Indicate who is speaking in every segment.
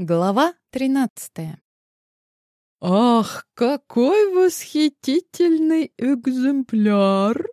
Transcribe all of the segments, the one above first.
Speaker 1: Глава тринадцатая.
Speaker 2: «Ах, какой восхитительный экземпляр!»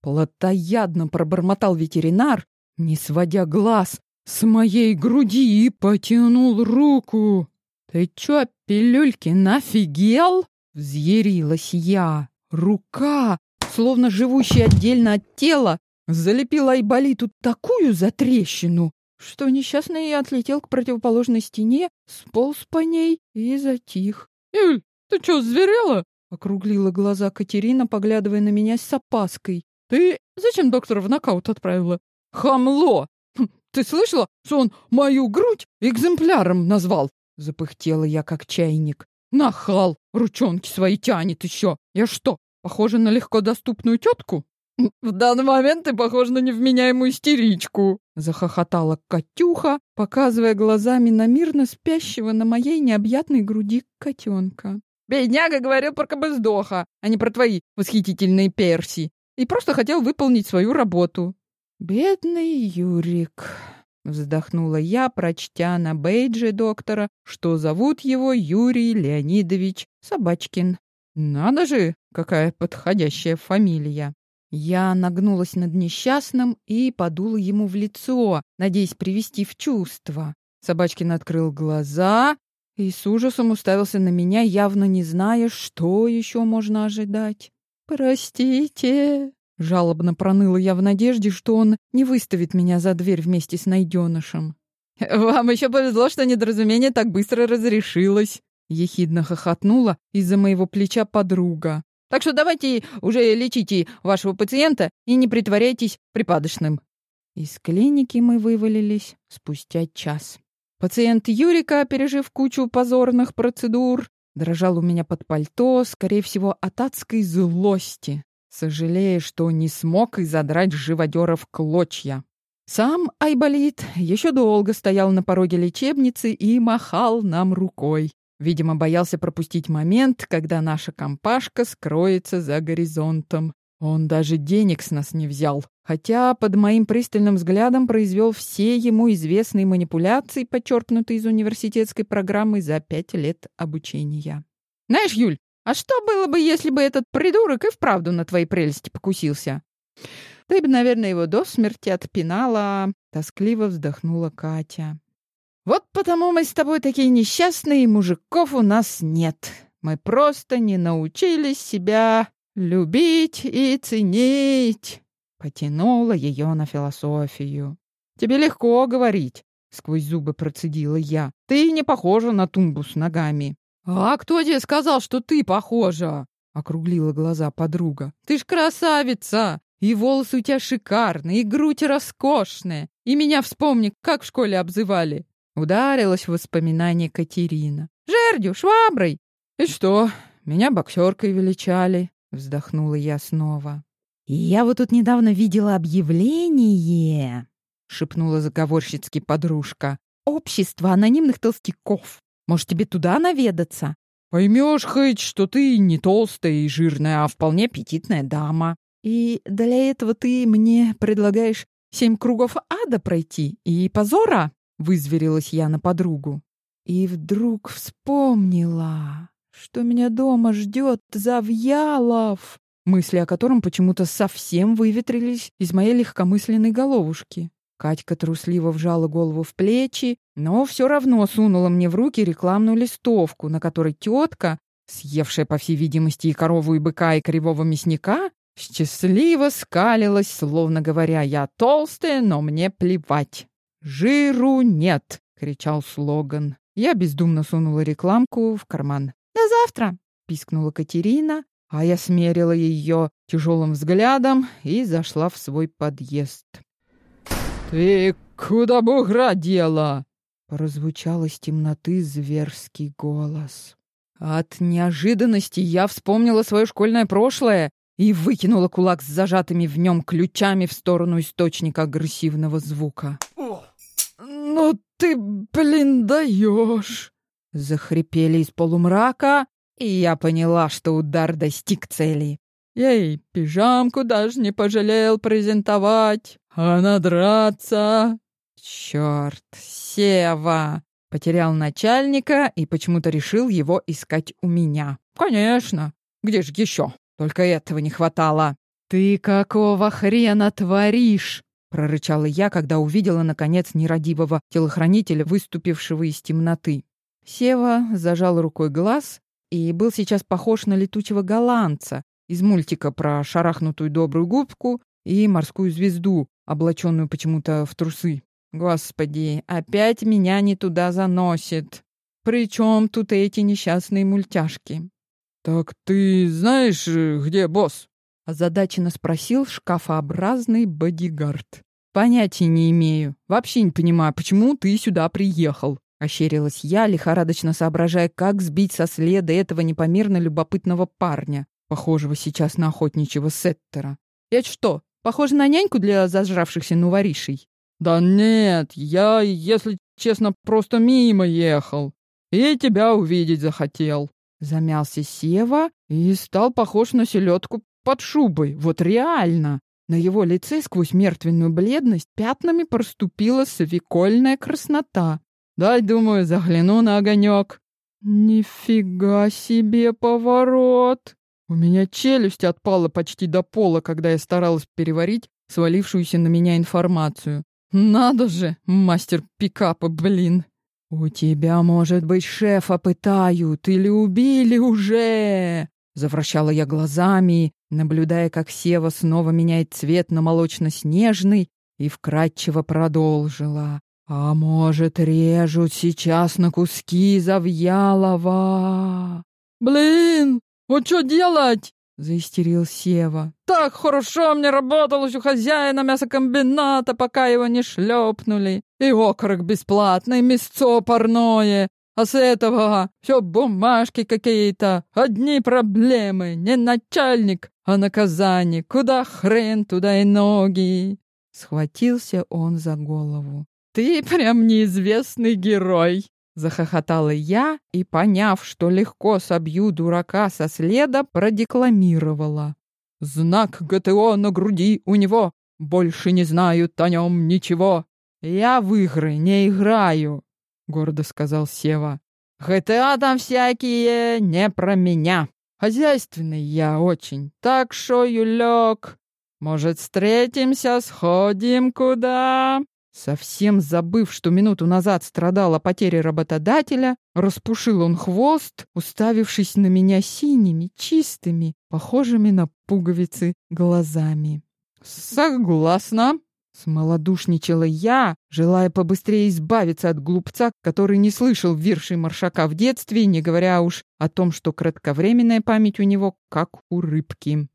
Speaker 2: Плотоядно пробормотал ветеринар, не сводя глаз с моей груди и потянул руку. «Ты чё, Пилюлькин, офигел?» — взъярилась я. Рука, словно живущая отдельно от тела, залепила Айболиту такую затрещину, что несчастный отлетел к противоположной стене, сполз по ней и затих. «Эль, ты что, зверела?» — округлила глаза Катерина, поглядывая на меня с опаской. «Ты зачем доктора в нокаут отправила?» «Хамло! Хм, ты слышала, что он мою грудь экземпляром назвал?» Запыхтела я, как чайник. «Нахал! Ручонки свои тянет еще! Я что, похожа на легко доступную тетку?» «В данный момент ты похожа на невменяемую истеричку!» — захохотала Катюха, показывая глазами на мирно спящего на моей необъятной груди котенка. «Бедняга говорил про кабыздоха, а не про твои восхитительные перси, и просто хотел выполнить свою работу». «Бедный Юрик!» — вздохнула я, прочтя на бейдже доктора, что зовут его Юрий Леонидович Собачкин. «Надо же, какая подходящая фамилия!» Я нагнулась над несчастным и подула ему в лицо, надеясь привести в чувство. Собачкин открыл глаза и с ужасом уставился на меня, явно не зная, что еще можно ожидать. «Простите», — жалобно проныла я в надежде, что он не выставит меня за дверь вместе с найденышем. «Вам еще повезло, что недоразумение так быстро разрешилось», — ехидно хохотнула из-за моего плеча подруга. Так что давайте уже лечите вашего пациента и не притворяйтесь припадочным». Из клиники мы вывалились спустя час. Пациент Юрика, пережив кучу позорных процедур, дрожал у меня под пальто, скорее всего, от адской злости, сожалея, что не смог и задрать живодера клочья. Сам Айболит еще долго стоял на пороге лечебницы и махал нам рукой. Видимо, боялся пропустить момент, когда наша компашка скроется за горизонтом. Он даже денег с нас не взял, хотя под моим пристальным взглядом произвел все ему известные манипуляции, подчеркнутые из университетской программы за пять лет обучения. «Знаешь, Юль, а что было бы, если бы этот придурок и вправду на твоей прелести покусился?» «Ты бы, наверное, его до смерти отпинала», — тоскливо вздохнула Катя. Вот потому мы с тобой такие несчастные, мужиков у нас нет. Мы просто не научились себя любить и ценить. Потянула ее на философию. Тебе легко говорить, сквозь зубы процедила я. Ты не похожа на тумбу с ногами. А кто тебе сказал, что ты похожа? Округлила глаза подруга. Ты ж красавица! И волосы у тебя шикарные, и грудь роскошная. И меня вспомни, как в школе обзывали. Ударилась в воспоминания Катерина. «Жердью, шваброй!» «И что, меня боксеркой величали?» Вздохнула я снова. «И я вот тут недавно видела объявление!» Шепнула заговорщицки подружка. «Общество анонимных толстяков. Может, тебе туда наведаться?» «Поймешь хоть, что ты не толстая и жирная, а вполне аппетитная дама. И для этого ты мне предлагаешь семь кругов ада пройти и позора?» Вызверилась я на подругу. И вдруг вспомнила, что меня дома ждет Завьялов, мысли о котором почему-то совсем выветрились из моей легкомысленной головушки. Катька трусливо вжала голову в плечи, но все равно сунула мне в руки рекламную листовку, на которой тетка, съевшая, по всей видимости, и корову, и быка, и кривого мясника, счастливо скалилась, словно говоря, «Я толстая, но мне плевать». «Жиру нет!» — кричал слоган. Я бездумно сунула рекламку в карман. «До завтра!» — пискнула Катерина, а я смерила ее тяжелым взглядом и зашла в свой подъезд. «Ты куда бугра дела?» — прозвучал из темноты зверский голос. От неожиданности я вспомнила свое школьное прошлое и выкинула кулак с зажатыми в нем ключами в сторону источника агрессивного звука. «Ну ты, блин, даешь!» Захрипели из полумрака, и я поняла, что удар достиг цели. Ей пижамку даже не пожалел презентовать, а надраться. Черт, Сева! Потерял начальника и почему-то решил его искать у меня. Конечно. Где же еще? Только этого не хватало. Ты какого хрена творишь? Прорычала я, когда увидела наконец нерадивого телохранителя, выступившего из темноты. Сева зажал рукой глаз и был сейчас похож на летучего голландца из мультика про шарахнутую добрую губку и морскую звезду, облаченную почему-то в трусы. Господи, опять меня не туда заносит. Причем тут эти несчастные мультяшки?
Speaker 3: Так ты знаешь, где босс?
Speaker 2: Озадаченно спросил шкафообразный бодигард. Понятия не имею. Вообще не понимаю, почему ты сюда приехал. Ощерилась я, лихорадочно соображая, как сбить со следа этого непомерно любопытного парня, похожего сейчас на охотничьего сеттера. Я что, похожа на няньку для зажравшихся нуворишей?
Speaker 3: «Да нет, я, если честно, просто мимо ехал. И тебя увидеть захотел».
Speaker 2: Замялся Сева и стал похож на селедку под шубой. Вот реально. На его лице сквозь мертвенную бледность пятнами проступила свекольная краснота. «Дай, думаю, загляну на огонек». «Нифига себе поворот!» У меня челюсть отпала почти до пола, когда я старалась переварить свалившуюся на меня информацию. Надо же, мастер пикапа, блин. У тебя, может быть, шефа пытают или убили уже? Завращала я глазами, наблюдая, как Сева снова меняет цвет на молочно-снежный, и вкратчиво продолжила. А может, режут сейчас на куски Завьялова?
Speaker 3: Блин, вот что делать?
Speaker 2: заистерил Сева.
Speaker 3: Так хорошо мне работалось у хозяина мясокомбината, пока его не шлепнули. И окорок бесплатный, мясцо парное. А с этого все бумажки какие-то, одни проблемы. Не начальник, а наказание. Куда хрен, туда и ноги.
Speaker 2: Схватился он за голову. Ты прям неизвестный герой. Захохотала я и, поняв, что легко собью дурака со следа, продекламировала. «Знак ГТО на груди у него, больше не знают о нем ничего. Я в игры не играю», — гордо сказал Сева. «ГТА там всякие не про меня. Хозяйственный я очень, так что, Юлек, может, встретимся, сходим куда?» Совсем забыв, что минуту назад страдал о потере работодателя, распушил он хвост, уставившись на меня синими, чистыми, похожими на пуговицы, глазами. «Согласна!» — смолодушничала я, желая побыстрее избавиться от глупца, который не слышал виршей маршака в детстве, не говоря уж о том, что кратковременная память у него как у рыбки.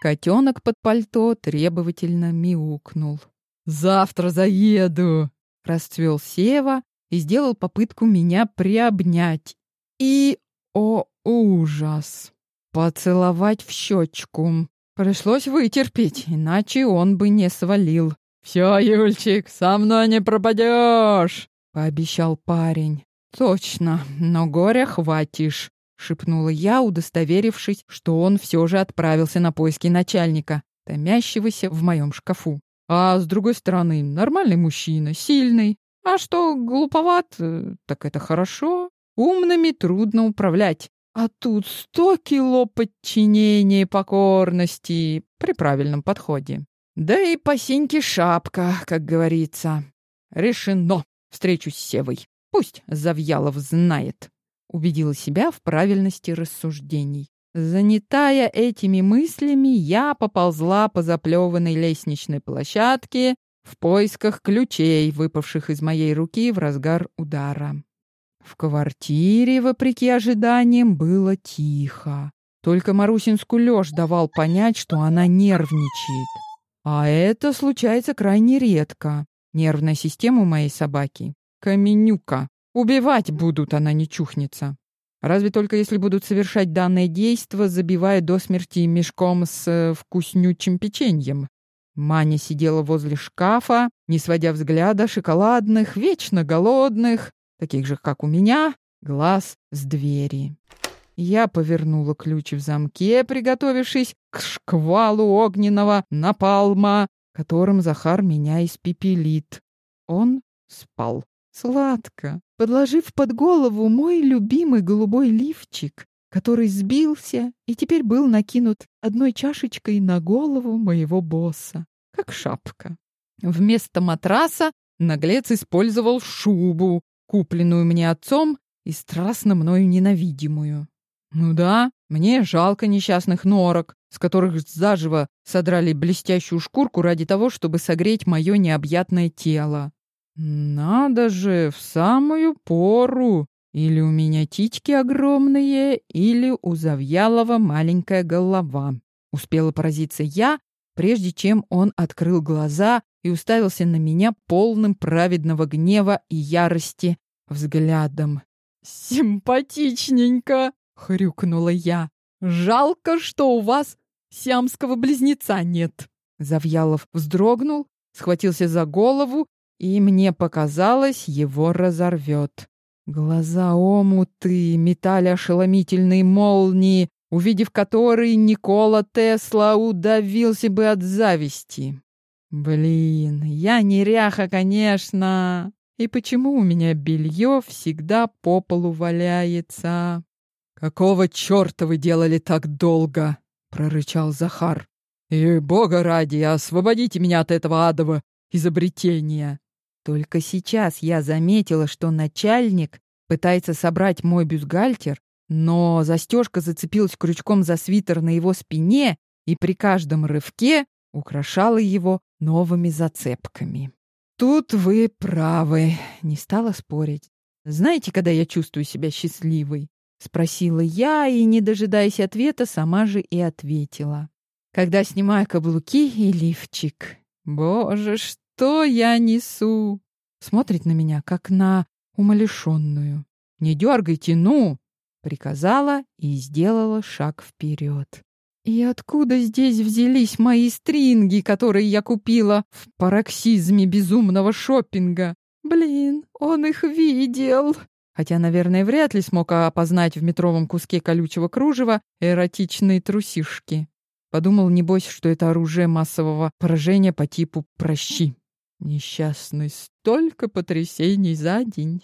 Speaker 2: Котенок под пальто требовательно мяукнул. «Завтра заеду!» — расцвел Сева и сделал попытку меня приобнять. И, о ужас, поцеловать в щечку. Пришлось вытерпеть, иначе он бы не свалил. «Все, Юльчик, со мной не пропадешь!» — пообещал парень. «Точно, но горя хватишь», — шепнула я, удостоверившись, что он все же отправился на поиски начальника, томящегося в моем шкафу. А с другой стороны, нормальный мужчина, сильный. А что глуповат, так это хорошо. Умными трудно управлять. А тут сто кило подчинения и покорности при правильном подходе. Да и по синьке шапка, как говорится. Решено. Встречусь с Севой. Пусть Завьялов знает. Убедила себя в правильности рассуждений. Занятая этими мыслями, я поползла по заплеванной лестничной площадке в поисках ключей, выпавших из моей руки в разгар удара. В квартире, вопреки ожиданиям, было тихо. Только Марусин скулёж давал понять, что она нервничает. А это случается крайне редко. Нервная система у моей собаки — каменюка. Убивать будут, она не чухнется. Разве только если будут совершать данное действо, забивая до смерти мешком с э, вкуснючим печеньем. Маня сидела возле шкафа, не сводя взгляда шоколадных, вечно голодных, таких же, как у меня, глаз с двери. Я повернула ключ в замке, приготовившись к шквалу огненного напалма, которым Захар меня испепелит. Он спал. сладко, подложив под голову мой любимый голубой лифчик, который сбился и теперь был накинут одной чашечкой на голову моего босса, как шапка. Вместо матраса наглец использовал шубу, купленную мне отцом и страстно мною ненавидимую. Ну да, мне жалко несчастных норок, с которых заживо содрали блестящую шкурку ради того, чтобы согреть мое необъятное тело. Надо же, в самую пору. Или у меня титьки огромные, или у Завьялова маленькая голова. Успела поразиться я, прежде чем он открыл глаза и уставился на меня полным праведного гнева и ярости взглядом. «Симпатичненько!» — хрюкнула я. «Жалко, что у вас сиамского близнеца нет». Завьялов вздрогнул, схватился за голову, и мне показалось, его разорвет. Глаза омуты метали ошеломительные молнии, увидев которые Никола Тесла удавился бы от зависти. Блин, я неряха, конечно. И почему у меня белье всегда по полу валяется? Какого черта вы делали так долго? прорычал Захар. И бога ради, освободите меня от этого адового изобретения. Только сейчас я заметила, что начальник пытается собрать мой бюстгальтер, но застежка зацепилась крючком за свитер на его спине и при каждом рывке украшала его новыми зацепками. Тут вы правы, не стала спорить. Знаете, когда я чувствую себя счастливой? Спросила я и, не дожидаясь ответа, сама же и ответила. Когда снимаю каблуки и лифчик. Боже, что я несу? Смотрит на меня, как на умалишенную. «Не дергайте, ну!» — приказала и сделала шаг вперед. И откуда здесь взялись мои стринги, которые я купила в пароксизме безумного шопинга? Блин, он их видел. Хотя, наверное, вряд ли смог опознать в метровом куске колючего кружева эротичные трусишки. Подумал, небось, что это оружие массового поражения по типу «прощи». Несчастный, столько потрясений за день.